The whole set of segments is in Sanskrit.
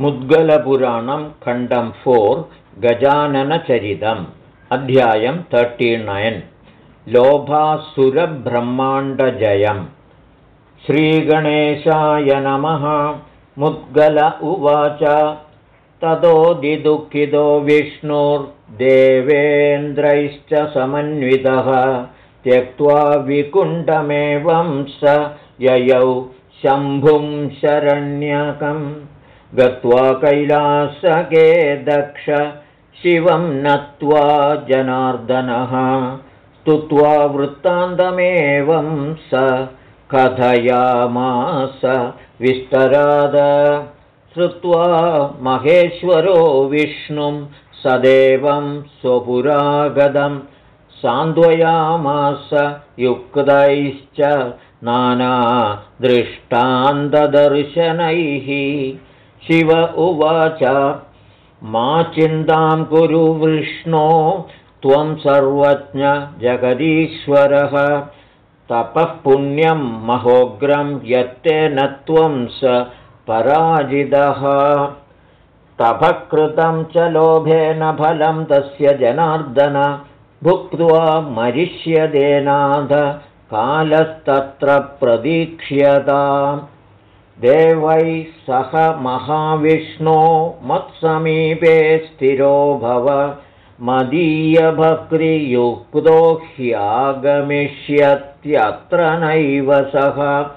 मुद्गलपुराणं खण्डं फोर् गजाननचरितम् अध्यायं तर्टिनैन् लोभासुरब्रह्माण्डजयम्. श्रीगणेशाय नमः मुद्गल उवाच। ततोदिदुःखितो विष्णुर्देवेन्द्रैश्च समन्वितः त्यक्त्वा विकुण्डमेवं स ययौ शम्भुं शरण्यकम् गत्वा कैलासके दक्ष शिवं नत्वा जनार्दनः। स्तुत्वा वृत्तान्तमेवं स कथयामास विस्तराद। श्रुत्वा महेश्वरो विष्णुं सदेवं स्वपुरागतं सान्द्वयामास युक्तैश्च नानादृष्टान्तदर्शनैः शिव उवाच मा चिन्तां कुरु विष्णो त्वं सर्वज्ञ जगदीश्वरः। तपः पुण्यं महोग्रं यत्तेन त्वं स पराजितः। तपःकृतं च लोभेन फलं तस्य जनार्दन भुक्त्वा मरिष्यदेनाथ कालस्तत्र प्रतीक्ष्यताम् देवैः सह महाविष्णो मत्समीपे स्थिरो भव। मदीयभक्तियुक्तो ह्यागमिष्यत्यत्र नैव सः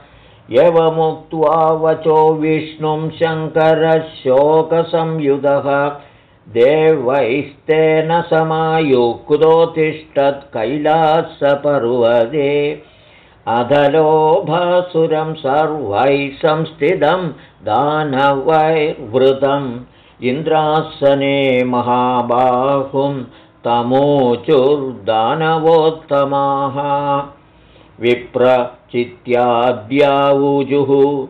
यवमुक्त्वा वचो विष्णुं शङ्करशोकसंयुधः। देवैस्तेन समायुक्तो तिष्ठत्कैलासपर्वते अधलोभासुरं सर्वैः संस्थितं दानवैर्वृतम् इन्द्रासने महाबाहुं तमोचुर्दानवोत्तमाः। विप्रचित्याद्यावुजुः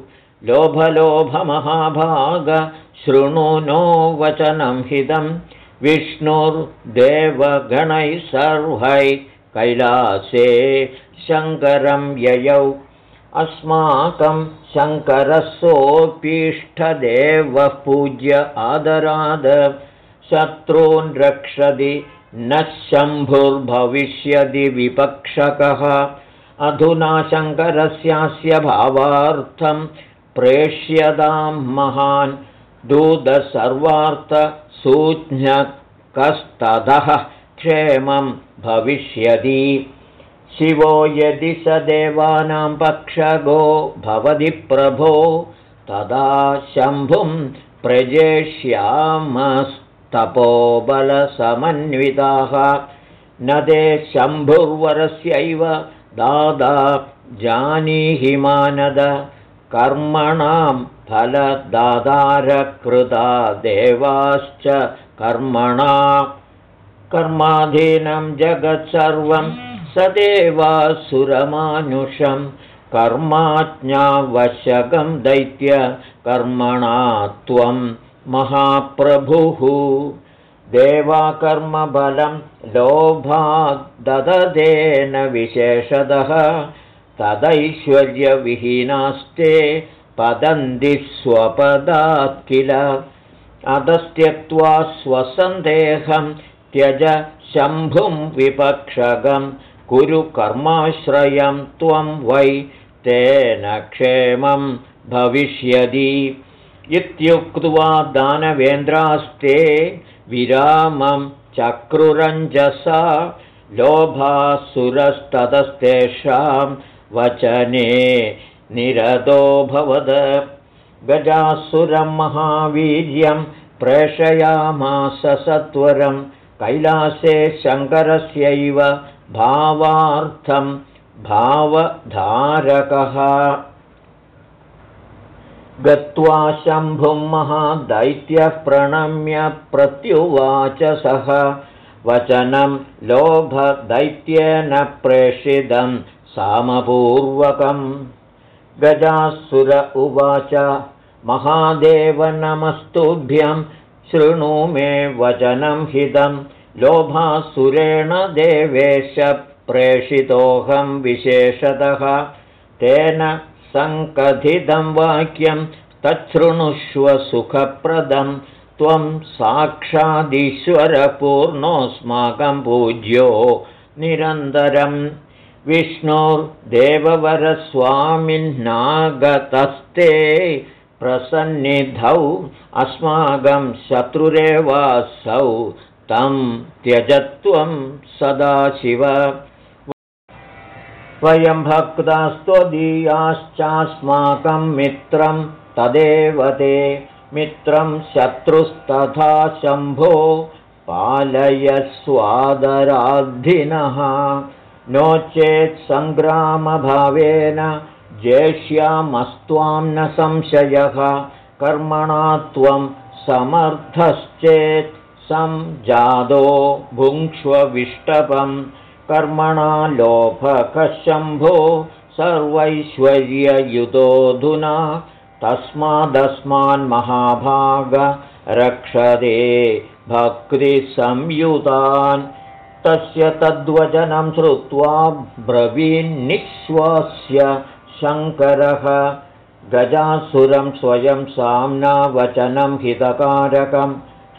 लोभलोभमहाभाग शृणु नो वचनं हितं। विष्णुर्देवगणैः सर्वैः कैलासे शङ्करं ययौ। अस्माकं शङ्करसोऽपीष्ठदेवः पूज्य आदराद। शत्रून् रक्षति न शम्भुर्भविष्यति विपक्षकः। अधुना शङ्करस्यास्य भावार्थं प्रेष्यतां महान्। दूतसर्वार्थसूज्ञकस्ततः क्षेमं भविष्यति। शिवो यदि स देवानां पक्षगो भवति प्रभो तदा शम्भुं प्रजेष्यामस्तपोबलसमन्विताः न ते शम्भुर्वरस्यैव दादा जानीहि मानद। कर्मणां फलदादारकृता देवाश्च कर्मणा कर्माधीनं जगत्सर्वम् सदेवासुरमानुषं कर्माज्ञावशकं दैत्य कर्मणा त्वं महाप्रभुः। देवाकर्मबलं लोभाददेन विशेषतः तदैश्वर्यविहीनास्ते पदन्ति स्वपदात् किल। अधस्त्यक्त्वा स्वसन्देहं त्यज शम्भुं विपक्षगम् कुरु कर्माश्रयं त्वं वै तेन क्षेमं भविष्यति इत्युक्त्वा दानवेन्द्रास्ते विरामं चक्रुरञ्जसा लोभासुरस्ततस्तेषां वचने निरतोऽभवद गजासुरं महावीर्यं प्रेषयामास सत्वरं कैलासे शङ्करस्यैव भावार्थं भावधारकः। गत्वा शम्भुं महादैत्यः प्रणम्य प्रत्युवाच सः वचनं लोभदैत्येन प्रेषितं सामपूर्वकं गजासुर उवाच महादेव नमस्तुभ्यं शृणु मे वचनं हितं। लोभासुरेण देवेश प्रेषितोऽहं विशेषतः। तेन सङ्कथितं वाक्यं तच्छृणुष्व सुखप्रदं। त्वं साक्षादीश्वरपूर्णोऽस्माकं पूज्यो निरन्तरं। विष्णुर्देववरस्वामिन्नागतस्ते प्रसन्निधौ अस्माकं शत्रुरेवासौ तं त्यजत्वं सदाशिव। वयं भक्तास्त्वदीयाश्चास्माकं मित्रं तदेव ते। मित्रं शत्रुस्तथा शम्भो पालयस्वादराधिनः नो चेत् सङ्ग्रामभावेन जेष्यामस्त्वां न संशयः कर्मणा त्वं समर्थश्चेत् संजादो भुङ्क्ष्वविष्टपम् कर्मणा लोभकशम्भो सर्वैश्वर्ययुतोऽधुना तस्मादस्मान्महाभाग रक्षते भक्तिसंयुतान्। तस्य तद्वचनं श्रुत्वा ब्रवीन्निःश्वास्य शङ्करः गजासुरं स्वयं साम्नावचनं हितकारकं।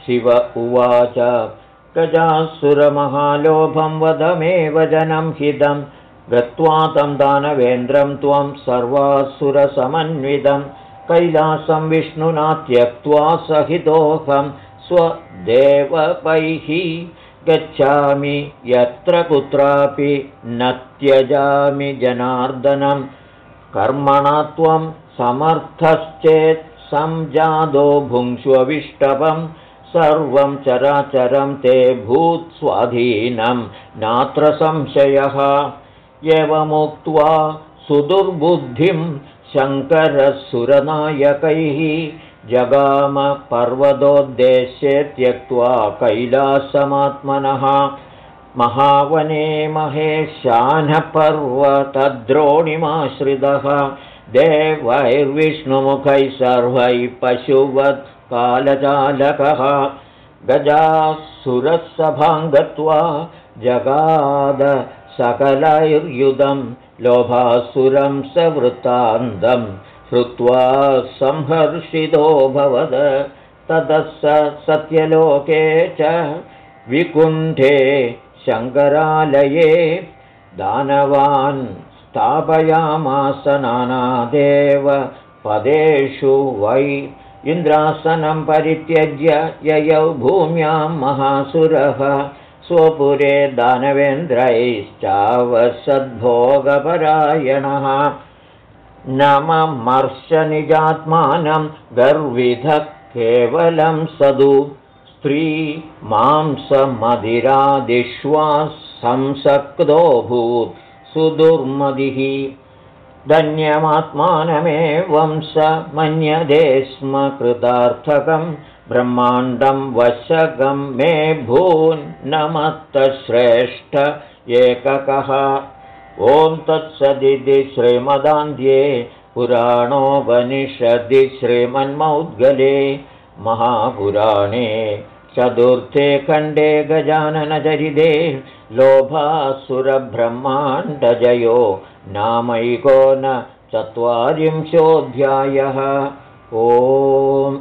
शिव उवाच गजासुरमहालोभं वदमेव जनं हितं। गत्वा तं दानवेन्द्रं त्वं सर्वासुरसमन्वितं। कैलासं विष्णुना त्यक्त्वा सहितोऽहं स्वदेवपैः। गच्छामि यत्र कुत्रापि न त्यजामि जनार्दनं कर्मणा त्वं समर्थश्चेत् संजादो भुङ्क्ष्वविष्टवं सर्वं चराचरं ते भूत्स्वाधीनं नात्र संशयः। एवमुक्त्वा सुदुर्बुद्धिं शङ्करसुरनायकैः जगामपर्वतोद्देश्ये त्यक्त्वा कैलासमात्मनः महावने महेशानपर्वतद्रोणिमाश्रितः देवैर्विष्णुमुखैः सर्वैः पशुवत् कालचालकः गजासुरसभां गत्वा जगाद सकलैर्युधं लोभासुरं सवृत्तान्तम् श्रुत्वा संहर्षितोऽभवद ततः स सत्यलोके च विकुण्ठे शङ्करालये दानवान् स्थापयामास नानादेव पदेषु वै इन्द्रासनं परित्यज्य ययौ भूम्यां महासुरः स्वपुरे दानवेन्द्रैश्चावसद्भोगपरायणः नममर्शनिजात्मानं गर्विधः केवलं सदु स्त्री संसक्तोऽभूत् सुदुर्मदिः। धन्यमात्मानमेवं स मन्यते स्म कृतार्थकं ब्रह्माण्डं वशकं मे भून्नमत्तश्रेष्ठ एककः। ॐ तत्सदिति श्रीमदान्ध्ये पुराणोपनिषदि श्रीमन्मौद्गले महापुराणे चतुर्थे खण्डे गजाननचरिते लोभासुरब्रह्माण्डजयो नामैको न चत्वारिंशोऽध्यायः। ओम्